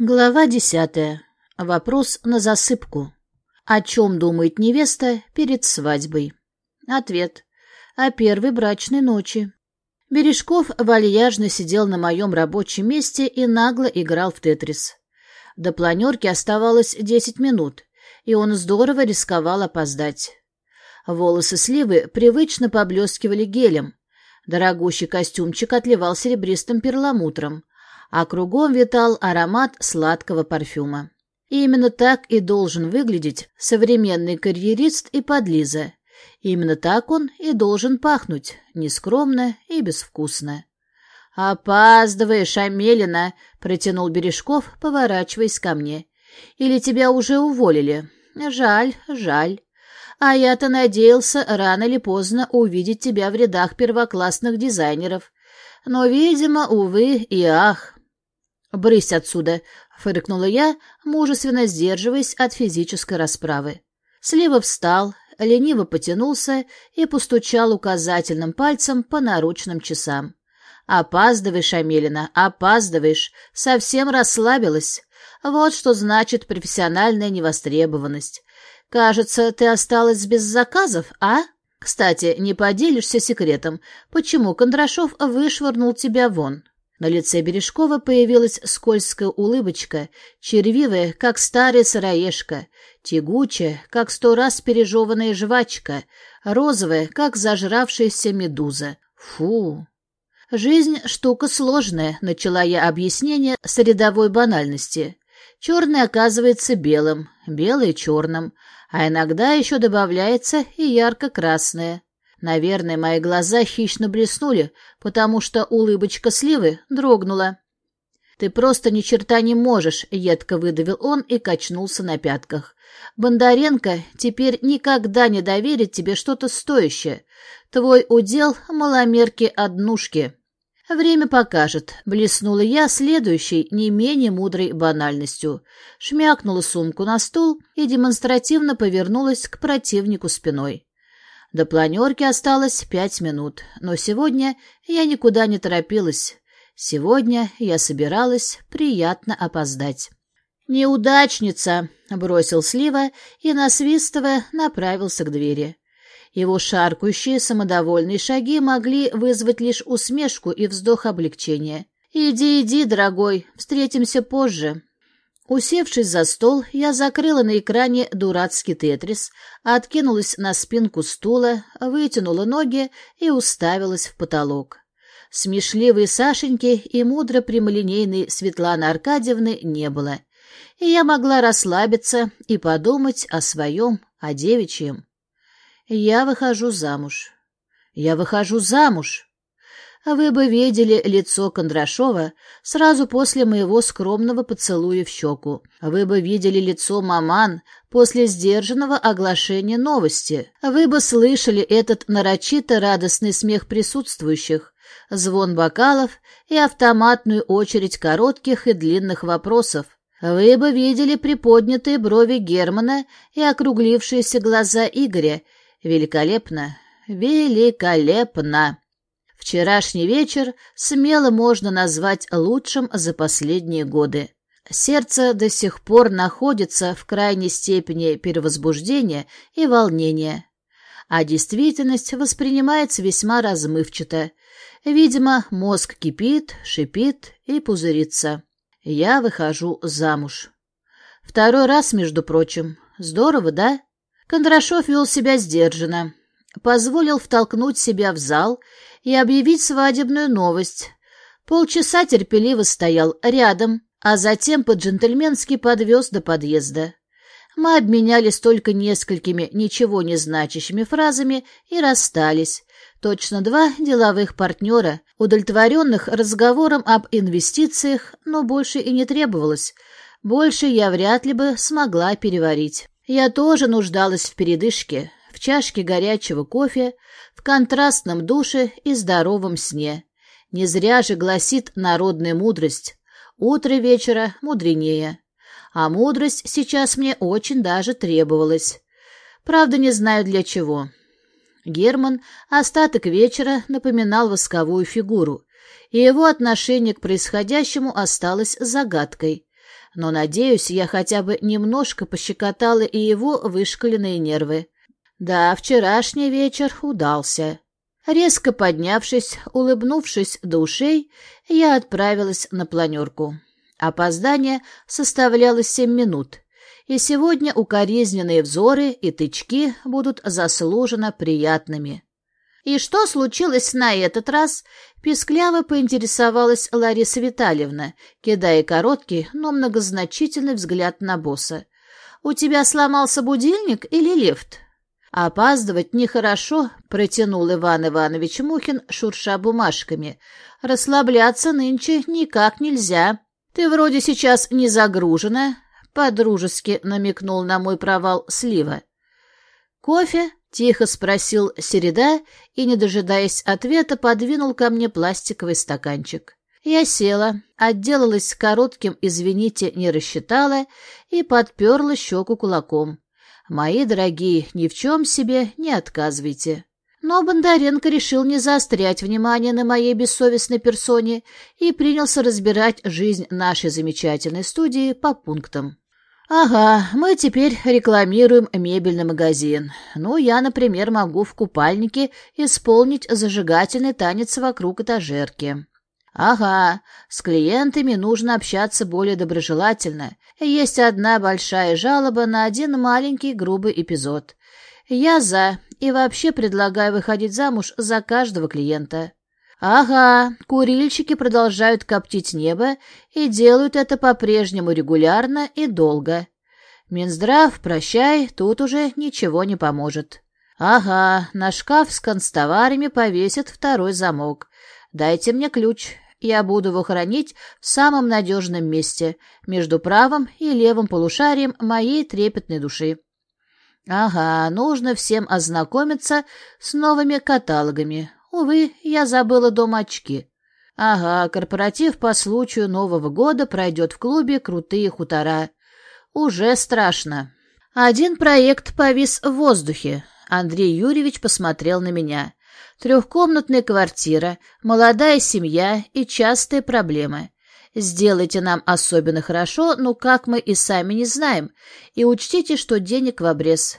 Глава десятая. Вопрос на засыпку. О чем думает невеста перед свадьбой? Ответ. О первой брачной ночи. Бережков вальяжно сидел на моем рабочем месте и нагло играл в тетрис. До планерки оставалось десять минут, и он здорово рисковал опоздать. Волосы сливы привычно поблескивали гелем. Дорогущий костюмчик отливал серебристым перламутром, а кругом витал аромат сладкого парфюма. И именно так и должен выглядеть современный карьерист и подлиза. Именно так он и должен пахнуть, нескромно и безвкусно. «Опаздываешь, Амелина!» — протянул Бережков, поворачиваясь ко мне. «Или тебя уже уволили? Жаль, жаль. А я-то надеялся рано или поздно увидеть тебя в рядах первоклассных дизайнеров. Но, видимо, увы и ах, «Брысь отсюда!» — фыркнула я, мужественно сдерживаясь от физической расправы. Слева встал, лениво потянулся и постучал указательным пальцем по наручным часам. «Опаздываешь, Амелина, опаздываешь. Совсем расслабилась. Вот что значит профессиональная невостребованность. Кажется, ты осталась без заказов, а? Кстати, не поделишься секретом, почему Кондрашов вышвырнул тебя вон?» На лице Бережкова появилась скользкая улыбочка, червивая, как старая сыроежка, тягучая, как сто раз пережеванная жвачка, розовая, как зажравшаяся медуза. Фу! Жизнь — штука сложная, начала я объяснение с рядовой банальности. Черное оказывается белым, белое — черным, а иногда еще добавляется и ярко-красное. Наверное, мои глаза хищно блеснули, потому что улыбочка сливы дрогнула. «Ты просто ни черта не можешь», — едко выдавил он и качнулся на пятках. «Бондаренко теперь никогда не доверит тебе что-то стоящее. Твой удел — маломерки-однушки». «Время покажет», — блеснула я следующей, не менее мудрой банальностью. Шмякнула сумку на стул и демонстративно повернулась к противнику спиной. До планерки осталось пять минут, но сегодня я никуда не торопилась. Сегодня я собиралась приятно опоздать. «Неудачница!» — бросил Слива и, насвистывая, направился к двери. Его шаркающие самодовольные шаги могли вызвать лишь усмешку и вздох облегчения. «Иди, иди, дорогой, встретимся позже». Усевшись за стол, я закрыла на экране дурацкий тетрис, откинулась на спинку стула, вытянула ноги и уставилась в потолок. Смешливой Сашеньки и мудро прямолинейной Светланы Аркадьевны не было, и я могла расслабиться и подумать о своем, о девичьем. Я выхожу замуж. Я выхожу замуж. Вы бы видели лицо Кондрашова сразу после моего скромного поцелуя в щеку. Вы бы видели лицо маман после сдержанного оглашения новости. Вы бы слышали этот нарочито радостный смех присутствующих, звон бокалов и автоматную очередь коротких и длинных вопросов. Вы бы видели приподнятые брови Германа и округлившиеся глаза Игоря. Великолепно, великолепно! Вчерашний вечер смело можно назвать лучшим за последние годы. Сердце до сих пор находится в крайней степени перевозбуждения и волнения, а действительность воспринимается весьма размывчато. Видимо, мозг кипит, шипит и пузырится. Я выхожу замуж. Второй раз, между прочим. Здорово, да? Кондрашов вел себя сдержанно. Позволил втолкнуть себя в зал и объявить свадебную новость. Полчаса терпеливо стоял рядом, а затем по-джентльменски подвез до подъезда. Мы обменялись только несколькими ничего не значащими фразами и расстались. Точно два деловых партнера, удовлетворенных разговором об инвестициях, но больше и не требовалось. Больше я вряд ли бы смогла переварить. Я тоже нуждалась в передышке, в чашке горячего кофе, в контрастном душе и здоровом сне. Не зря же гласит народная мудрость. Утро вечера мудренее. А мудрость сейчас мне очень даже требовалась. Правда, не знаю для чего. Герман остаток вечера напоминал восковую фигуру, и его отношение к происходящему осталось загадкой. Но, надеюсь, я хотя бы немножко пощекотала и его вышкаленные нервы. Да, вчерашний вечер удался. Резко поднявшись, улыбнувшись до ушей, я отправилась на планерку. Опоздание составляло семь минут, и сегодня укоризненные взоры и тычки будут заслуженно приятными. «И что случилось на этот раз?» — пискляво поинтересовалась Лариса Витальевна, кидая короткий, но многозначительный взгляд на босса. «У тебя сломался будильник или лифт?» «Опаздывать нехорошо», — протянул Иван Иванович Мухин, шурша бумажками. «Расслабляться нынче никак нельзя. Ты вроде сейчас не загружена», — подружески намекнул на мой провал Слива. «Кофе?» — тихо спросил Середа и, не дожидаясь ответа, подвинул ко мне пластиковый стаканчик. Я села, отделалась коротким «извините, не рассчитала» и подперла щеку кулаком. «Мои дорогие, ни в чем себе не отказывайте». Но Бондаренко решил не заострять внимание на моей бессовестной персоне и принялся разбирать жизнь нашей замечательной студии по пунктам. «Ага, мы теперь рекламируем мебельный магазин. Ну, я, например, могу в купальнике исполнить зажигательный танец вокруг этажерки. Ага, с клиентами нужно общаться более доброжелательно. Есть одна большая жалоба на один маленький грубый эпизод. Я за, и вообще предлагаю выходить замуж за каждого клиента». Ага, курильщики продолжают коптить небо и делают это по-прежнему регулярно и долго. Минздрав, прощай, тут уже ничего не поможет. Ага, на шкаф с констоварами повесят второй замок. Дайте мне ключ, я буду его хранить в самом надежном месте, между правым и левым полушарием моей трепетной души. Ага, нужно всем ознакомиться с новыми каталогами, Увы, я забыла дома очки. Ага, корпоратив по случаю Нового года пройдет в клубе «Крутые хутора». Уже страшно. Один проект повис в воздухе. Андрей Юрьевич посмотрел на меня. Трехкомнатная квартира, молодая семья и частые проблемы. Сделайте нам особенно хорошо, ну как мы и сами не знаем, и учтите, что денег в обрез.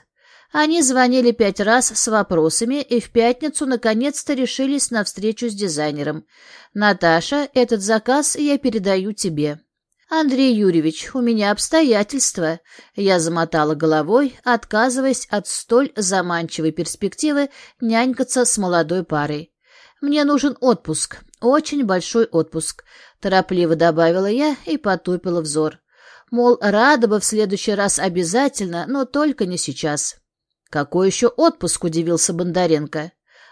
Они звонили пять раз с вопросами и в пятницу наконец-то решились на встречу с дизайнером. «Наташа, этот заказ я передаю тебе». «Андрей Юрьевич, у меня обстоятельства». Я замотала головой, отказываясь от столь заманчивой перспективы нянькаться с молодой парой. «Мне нужен отпуск, очень большой отпуск», — торопливо добавила я и потупила взор. Мол, рада бы в следующий раз обязательно, но только не сейчас. «Какой еще отпуск?» — удивился Бондаренко.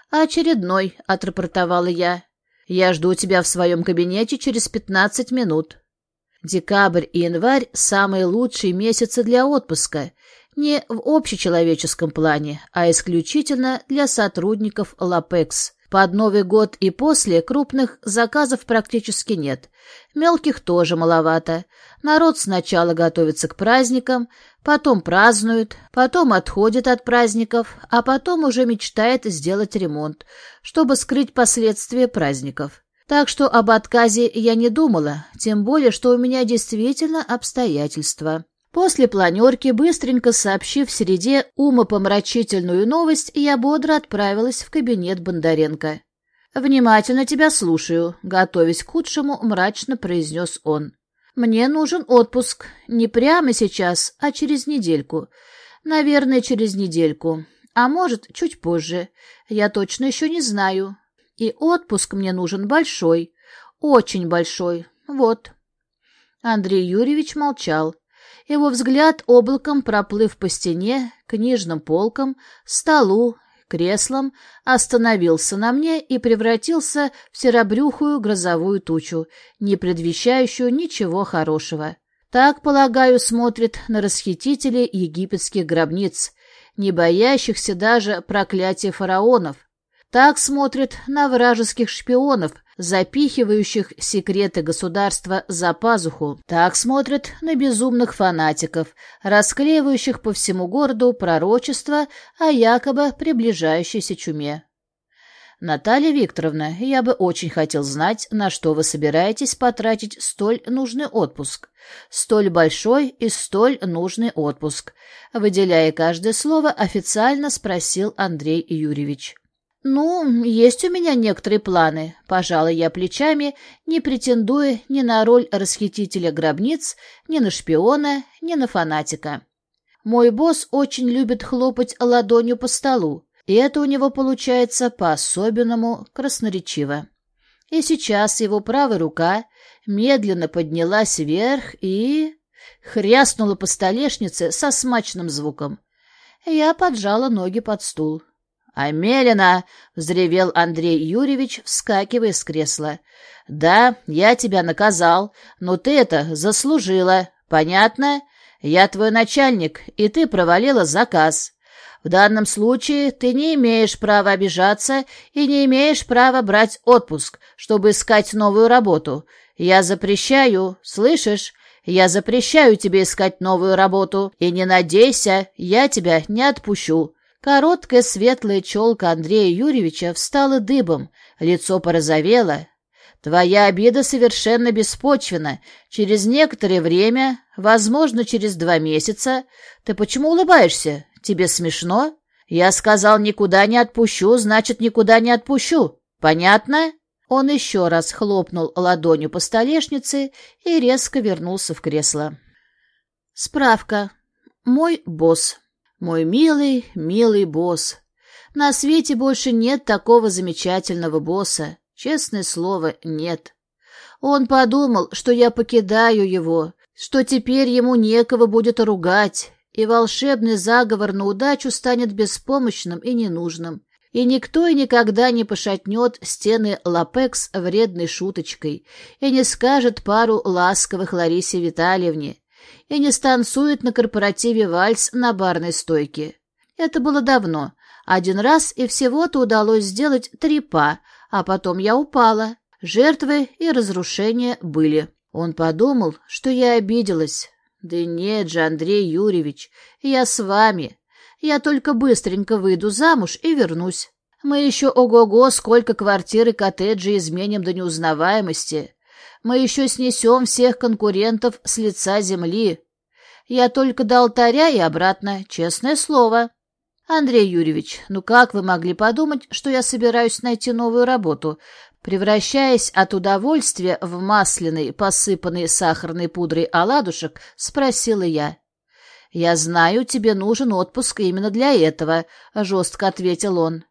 «Очередной», — отрапортовала я. «Я жду тебя в своем кабинете через пятнадцать минут». Декабрь и январь — самые лучшие месяцы для отпуска, не в общечеловеческом плане, а исключительно для сотрудников ЛАПЕКС. Под Новый год и после крупных заказов практически нет. Мелких тоже маловато. Народ сначала готовится к праздникам, потом празднует, потом отходит от праздников, а потом уже мечтает сделать ремонт, чтобы скрыть последствия праздников. Так что об отказе я не думала, тем более, что у меня действительно обстоятельства. После планерки, быстренько сообщив в среде умопомрачительную новость, я бодро отправилась в кабинет Бондаренко. «Внимательно тебя слушаю», — готовясь к худшему, мрачно произнес он. Мне нужен отпуск. Не прямо сейчас, а через недельку. Наверное, через недельку. А может, чуть позже. Я точно еще не знаю. И отпуск мне нужен большой. Очень большой. Вот. Андрей Юрьевич молчал. Его взгляд, облаком проплыв по стене, книжным полкам, столу, креслом, остановился на мне и превратился в серобрюхую грозовую тучу, не предвещающую ничего хорошего. Так, полагаю, смотрит на расхитителей египетских гробниц, не боящихся даже проклятия фараонов. Так смотрит на вражеских шпионов, запихивающих секреты государства за пазуху. Так смотрят на безумных фанатиков, расклеивающих по всему городу пророчество о якобы приближающейся чуме. Наталья Викторовна, я бы очень хотел знать, на что вы собираетесь потратить столь нужный отпуск. Столь большой и столь нужный отпуск. Выделяя каждое слово, официально спросил Андрей Юрьевич. «Ну, есть у меня некоторые планы», — пожалуй я плечами, не претендуя ни на роль расхитителя гробниц, ни на шпиона, ни на фанатика. Мой босс очень любит хлопать ладонью по столу, и это у него получается по-особенному красноречиво. И сейчас его правая рука медленно поднялась вверх и... хряснула по столешнице со смачным звуком. Я поджала ноги под стул. «Амелина!» — взревел Андрей Юрьевич, вскакивая с кресла. «Да, я тебя наказал, но ты это заслужила. Понятно? Я твой начальник, и ты провалила заказ. В данном случае ты не имеешь права обижаться и не имеешь права брать отпуск, чтобы искать новую работу. Я запрещаю, слышишь? Я запрещаю тебе искать новую работу, и не надейся, я тебя не отпущу. Короткая светлая челка Андрея Юрьевича встала дыбом, лицо порозовело. Твоя обида совершенно беспочвена. Через некоторое время, возможно, через два месяца... Ты почему улыбаешься? Тебе смешно? Я сказал, никуда не отпущу, значит, никуда не отпущу. Понятно? Он еще раз хлопнул ладонью по столешнице и резко вернулся в кресло. Справка. Мой босс. Мой милый, милый босс. На свете больше нет такого замечательного босса. Честное слово, нет. Он подумал, что я покидаю его, что теперь ему некого будет ругать, и волшебный заговор на удачу станет беспомощным и ненужным. И никто и никогда не пошатнет стены Лапекс вредной шуточкой и не скажет пару ласковых Ларисе Витальевне, и не станцует на корпоративе вальс на барной стойке. Это было давно. Один раз и всего-то удалось сделать три па, а потом я упала. Жертвы и разрушения были. Он подумал, что я обиделась. Да нет же, Андрей Юрьевич, я с вами. Я только быстренько выйду замуж и вернусь. Мы еще ого-го сколько квартир и коттеджей изменим до неузнаваемости. Мы еще снесем всех конкурентов с лица земли. Я только до алтаря и обратно, честное слово. Андрей Юрьевич, ну как вы могли подумать, что я собираюсь найти новую работу, превращаясь от удовольствия в масляный, посыпанный сахарной пудрой оладушек, спросила я. «Я знаю, тебе нужен отпуск именно для этого», — жестко ответил он.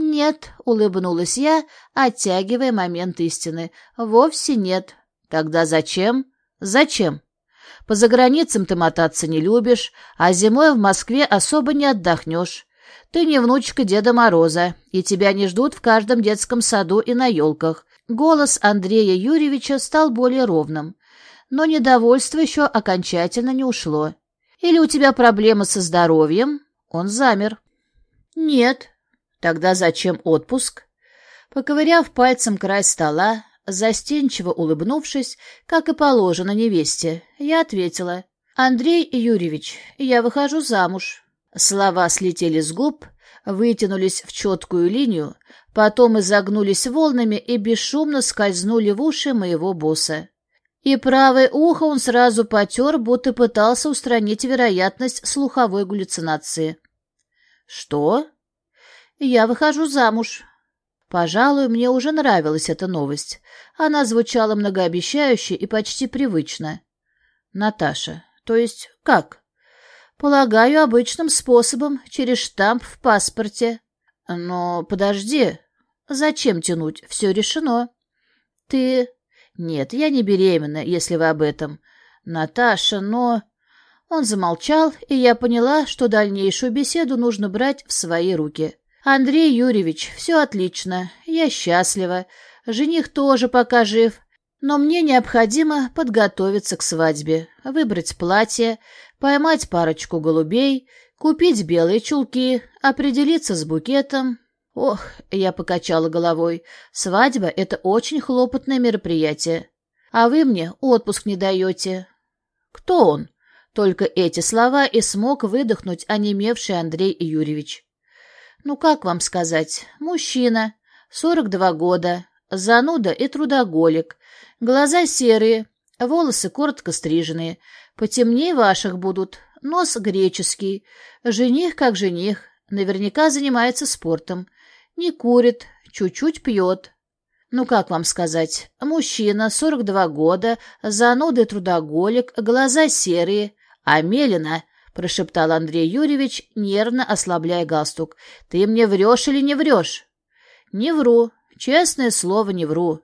«Нет», — улыбнулась я, оттягивая момент истины. «Вовсе нет». «Тогда зачем?» «Зачем?» «По заграницам ты мотаться не любишь, а зимой в Москве особо не отдохнешь. Ты не внучка Деда Мороза, и тебя не ждут в каждом детском саду и на елках». Голос Андрея Юрьевича стал более ровным, но недовольство еще окончательно не ушло. «Или у тебя проблемы со здоровьем?» Он замер. «Нет», Тогда зачем отпуск? Поковыряв пальцем край стола, застенчиво улыбнувшись, как и положено невесте, я ответила. «Андрей Юрьевич, я выхожу замуж». Слова слетели с губ, вытянулись в четкую линию, потом изогнулись волнами и бесшумно скользнули в уши моего босса. И правое ухо он сразу потер, будто пытался устранить вероятность слуховой галлюцинации. «Что?» Я выхожу замуж. Пожалуй, мне уже нравилась эта новость. Она звучала многообещающе и почти привычно. Наташа. То есть как? Полагаю, обычным способом, через штамп в паспорте. Но подожди. Зачем тянуть? Все решено. Ты... Нет, я не беременна, если вы об этом. Наташа, но... Он замолчал, и я поняла, что дальнейшую беседу нужно брать в свои руки. «Андрей Юрьевич, все отлично, я счастлива, жених тоже пока жив, но мне необходимо подготовиться к свадьбе, выбрать платье, поймать парочку голубей, купить белые чулки, определиться с букетом. Ох, я покачала головой, свадьба — это очень хлопотное мероприятие. А вы мне отпуск не даете. Кто он? Только эти слова и смог выдохнуть онемевший Андрей Юрьевич. Ну, как вам сказать, мужчина. Сорок два года, зануда и трудоголик, глаза серые, волосы коротко стриженные, потемнее ваших будут, нос греческий, жених как жених, наверняка занимается спортом, не курит, чуть-чуть пьет. Ну, как вам сказать, мужчина, 42 года, зануда и трудоголик, глаза серые, а Мелина — прошептал Андрей Юрьевич, нервно ослабляя галстук. — Ты мне врешь или не врешь? — Не вру. Честное слово, не вру.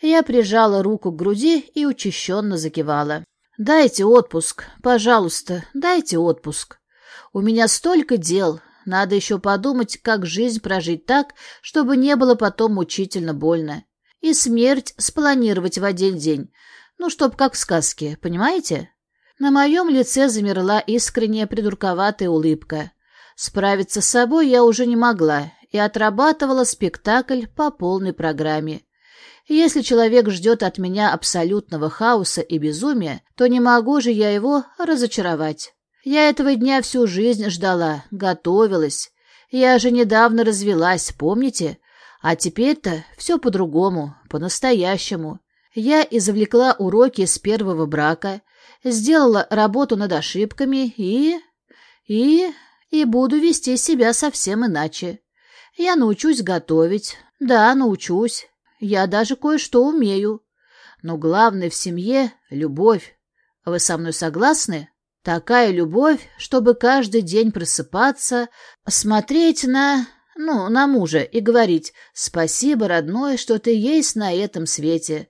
Я прижала руку к груди и учащенно закивала. — Дайте отпуск, пожалуйста, дайте отпуск. У меня столько дел, надо еще подумать, как жизнь прожить так, чтобы не было потом мучительно больно. И смерть спланировать в один день. Ну, чтоб как в сказке, понимаете? На моем лице замерла искренняя придурковатая улыбка. Справиться с собой я уже не могла и отрабатывала спектакль по полной программе. Если человек ждет от меня абсолютного хаоса и безумия, то не могу же я его разочаровать. Я этого дня всю жизнь ждала, готовилась. Я же недавно развелась, помните? А теперь-то все по-другому, по-настоящему. Я извлекла уроки с первого брака, сделала работу над ошибками и... и... и буду вести себя совсем иначе. Я научусь готовить. Да, научусь. Я даже кое-что умею. Но главное в семье — любовь. Вы со мной согласны? Такая любовь, чтобы каждый день просыпаться, смотреть на... ну, на мужа и говорить «Спасибо, родной, что ты есть на этом свете».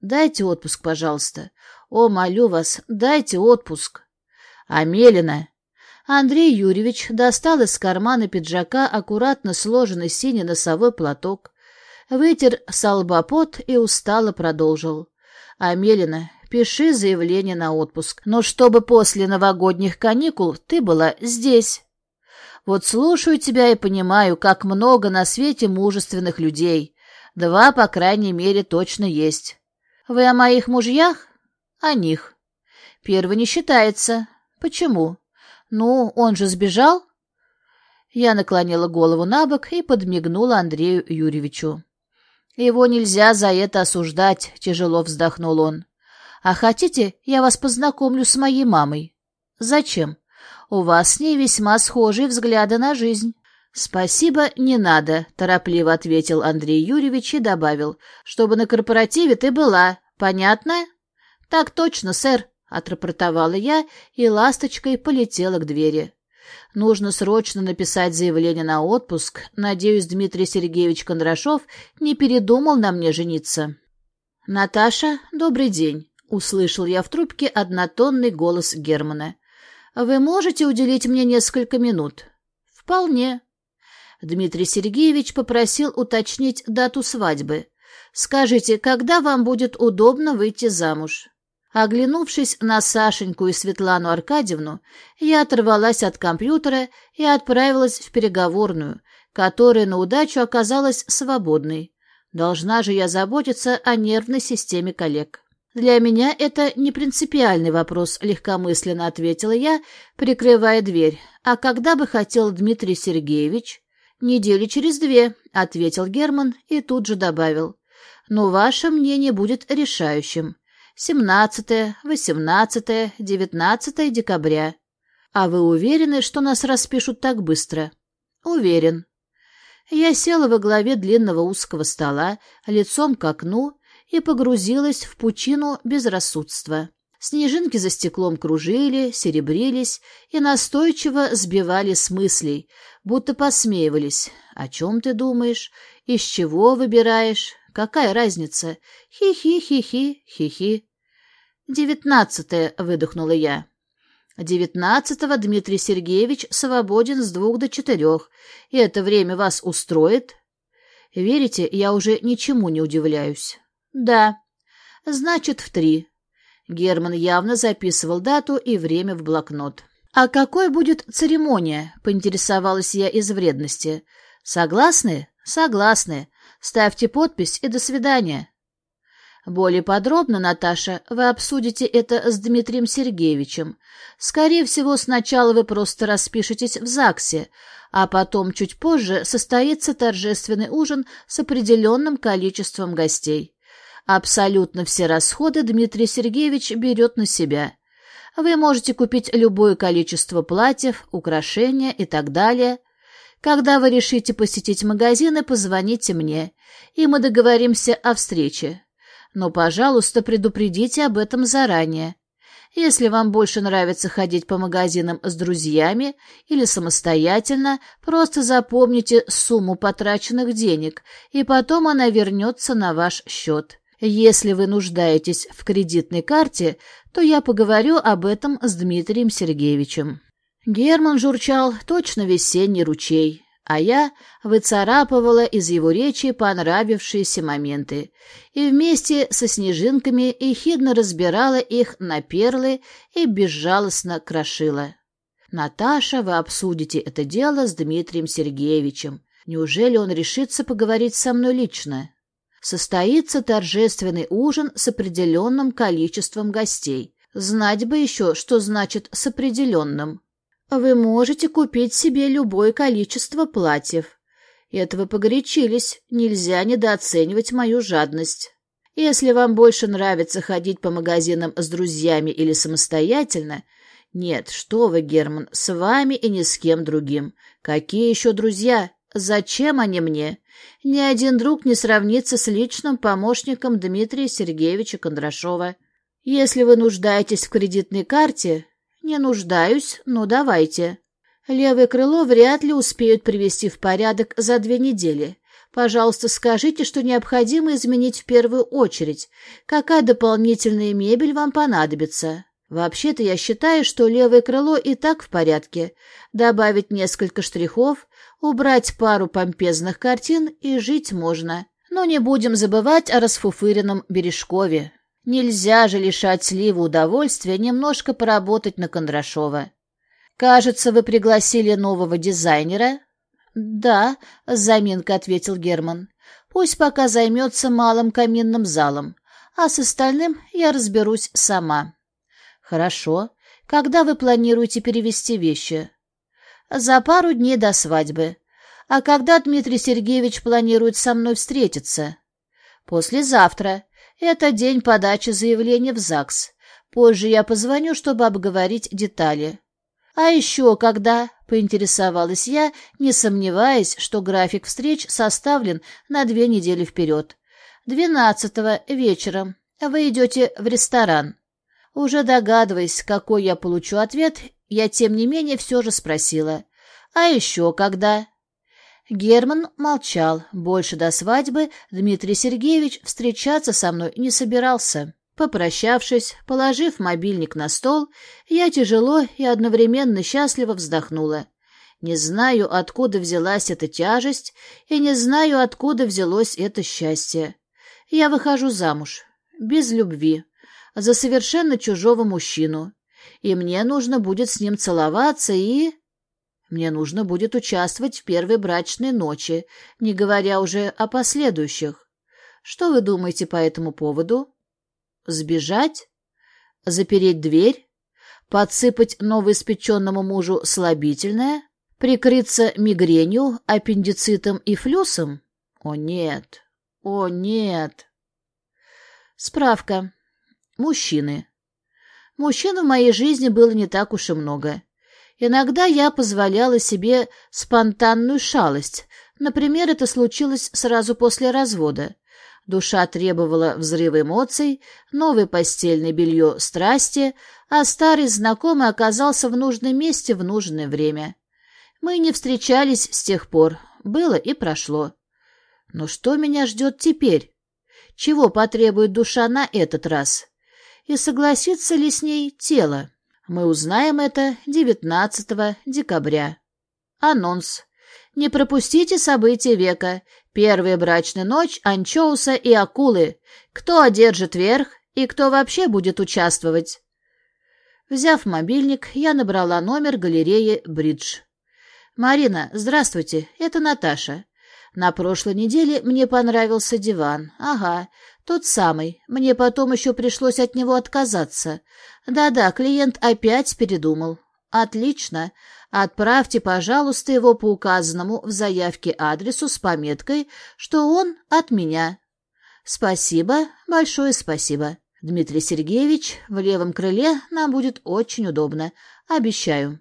Дайте отпуск, пожалуйста. О, молю вас, дайте отпуск. Амелина. Андрей Юрьевич достал из кармана пиджака аккуратно сложенный синий носовой платок, вытер салбопот и устало продолжил. Амелина, пиши заявление на отпуск, но чтобы после новогодних каникул ты была здесь. Вот слушаю тебя и понимаю, как много на свете мужественных людей. Два, по крайней мере, точно есть. Вы о моих мужьях? О них. Первый не считается. Почему? Ну, он же сбежал. Я наклонила голову на бок и подмигнула Андрею Юрьевичу. Его нельзя за это осуждать, тяжело вздохнул он. А хотите, я вас познакомлю с моей мамой? Зачем? У вас с ней весьма схожие взгляды на жизнь. «Спасибо, не надо», — торопливо ответил Андрей Юрьевич и добавил, «чтобы на корпоративе ты была. Понятно?» «Так точно, сэр», — отрапортовала я и ласточкой полетела к двери. «Нужно срочно написать заявление на отпуск. Надеюсь, Дмитрий Сергеевич Кондрашов не передумал на мне жениться». «Наташа, добрый день», — услышал я в трубке однотонный голос Германа. «Вы можете уделить мне несколько минут?» «Вполне». Дмитрий Сергеевич попросил уточнить дату свадьбы. «Скажите, когда вам будет удобно выйти замуж?» Оглянувшись на Сашеньку и Светлану Аркадьевну, я оторвалась от компьютера и отправилась в переговорную, которая на удачу оказалась свободной. Должна же я заботиться о нервной системе коллег. «Для меня это не принципиальный вопрос», — легкомысленно ответила я, прикрывая дверь. «А когда бы хотел Дмитрий Сергеевич?» «Недели через две», — ответил Герман и тут же добавил. «Но ваше мнение будет решающим. 17, 18, 19 декабря. А вы уверены, что нас распишут так быстро? Уверен. Я села во главе длинного узкого стола, лицом к окну, и погрузилась в пучину безрассудства. Снежинки за стеклом кружили, серебрились и настойчиво сбивали с мыслей, будто посмеивались. «О чем ты думаешь? Из чего выбираешь? Какая разница? Хи-хи-хи-хи, хи-хи». «Девятнадцатое», — выдохнула я. «Девятнадцатого Дмитрий Сергеевич свободен с двух до четырех. И это время вас устроит?» «Верите, я уже ничему не удивляюсь». «Да». «Значит, в три». Герман явно записывал дату и время в блокнот. «А какой будет церемония?» — поинтересовалась я из вредности. «Согласны?» «Согласны. Ставьте подпись и до свидания». Более подробно, Наташа, вы обсудите это с Дмитрием Сергеевичем. Скорее всего, сначала вы просто распишетесь в ЗАГСе, а потом чуть позже состоится торжественный ужин с определенным количеством гостей. Абсолютно все расходы Дмитрий Сергеевич берет на себя. Вы можете купить любое количество платьев, украшения и так далее. Когда вы решите посетить магазины, позвоните мне, и мы договоримся о встрече но, пожалуйста, предупредите об этом заранее. Если вам больше нравится ходить по магазинам с друзьями или самостоятельно, просто запомните сумму потраченных денег, и потом она вернется на ваш счет. Если вы нуждаетесь в кредитной карте, то я поговорю об этом с Дмитрием Сергеевичем. Герман журчал точно весенний ручей а я выцарапывала из его речи понравившиеся моменты и вместе со снежинками ехидно разбирала их на перлы и безжалостно крошила. «Наташа, вы обсудите это дело с Дмитрием Сергеевичем. Неужели он решится поговорить со мной лично? Состоится торжественный ужин с определенным количеством гостей. Знать бы еще, что значит «с определенным». Вы можете купить себе любое количество платьев. Это вы погорячились, нельзя недооценивать мою жадность. Если вам больше нравится ходить по магазинам с друзьями или самостоятельно... Нет, что вы, Герман, с вами и ни с кем другим. Какие еще друзья? Зачем они мне? Ни один друг не сравнится с личным помощником Дмитрия Сергеевича Кондрашова. Если вы нуждаетесь в кредитной карте, «Не нуждаюсь, но давайте». Левое крыло вряд ли успеют привести в порядок за две недели. Пожалуйста, скажите, что необходимо изменить в первую очередь. Какая дополнительная мебель вам понадобится? Вообще-то я считаю, что левое крыло и так в порядке. Добавить несколько штрихов, убрать пару помпезных картин и жить можно. Но не будем забывать о расфуфыренном Бережкове. Нельзя же лишать Сливу удовольствия немножко поработать на Кондрашова. «Кажется, вы пригласили нового дизайнера?» «Да», — с заминкой ответил Герман. «Пусть пока займется малым каминным залом, а с остальным я разберусь сама». «Хорошо. Когда вы планируете перевести вещи?» «За пару дней до свадьбы. А когда Дмитрий Сергеевич планирует со мной встретиться?» «Послезавтра. Это день подачи заявления в ЗАГС. Позже я позвоню, чтобы обговорить детали. А еще когда, поинтересовалась я, не сомневаясь, что график встреч составлен на две недели вперед. Двенадцатого вечером вы идете в ресторан. Уже догадываясь, какой я получу ответ, я, тем не менее, все же спросила. А еще когда? Герман молчал. Больше до свадьбы Дмитрий Сергеевич встречаться со мной не собирался. Попрощавшись, положив мобильник на стол, я тяжело и одновременно счастливо вздохнула. Не знаю, откуда взялась эта тяжесть, и не знаю, откуда взялось это счастье. Я выхожу замуж. Без любви. За совершенно чужого мужчину. И мне нужно будет с ним целоваться и... Мне нужно будет участвовать в первой брачной ночи, не говоря уже о последующих. Что вы думаете по этому поводу? Сбежать? Запереть дверь? Подсыпать новоиспеченному мужу слабительное? Прикрыться мигренью, аппендицитом и флюсом? О, нет! О, нет! Справка. Мужчины. Мужчин в моей жизни было не так уж и много. Иногда я позволяла себе спонтанную шалость. Например, это случилось сразу после развода. Душа требовала взрыва эмоций, новое постельное белье — страсти, а старый знакомый оказался в нужном месте в нужное время. Мы не встречались с тех пор, было и прошло. Но что меня ждет теперь? Чего потребует душа на этот раз? И согласится ли с ней тело? Мы узнаем это 19 декабря. Анонс. Не пропустите события века. Первая брачная ночь анчоуса и акулы. Кто одержит верх и кто вообще будет участвовать? Взяв мобильник, я набрала номер галереи «Бридж». «Марина, здравствуйте, это Наташа. На прошлой неделе мне понравился диван. Ага, тот самый. Мне потом еще пришлось от него отказаться. Да-да, клиент опять передумал. Отлично. Отправьте, пожалуйста, его по указанному в заявке адресу с пометкой, что он от меня. Спасибо, большое спасибо. Дмитрий Сергеевич, в левом крыле нам будет очень удобно. Обещаю.